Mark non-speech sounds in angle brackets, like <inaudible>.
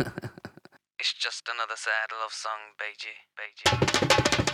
<laughs> it's just another sad love song, Beiji. Beiji.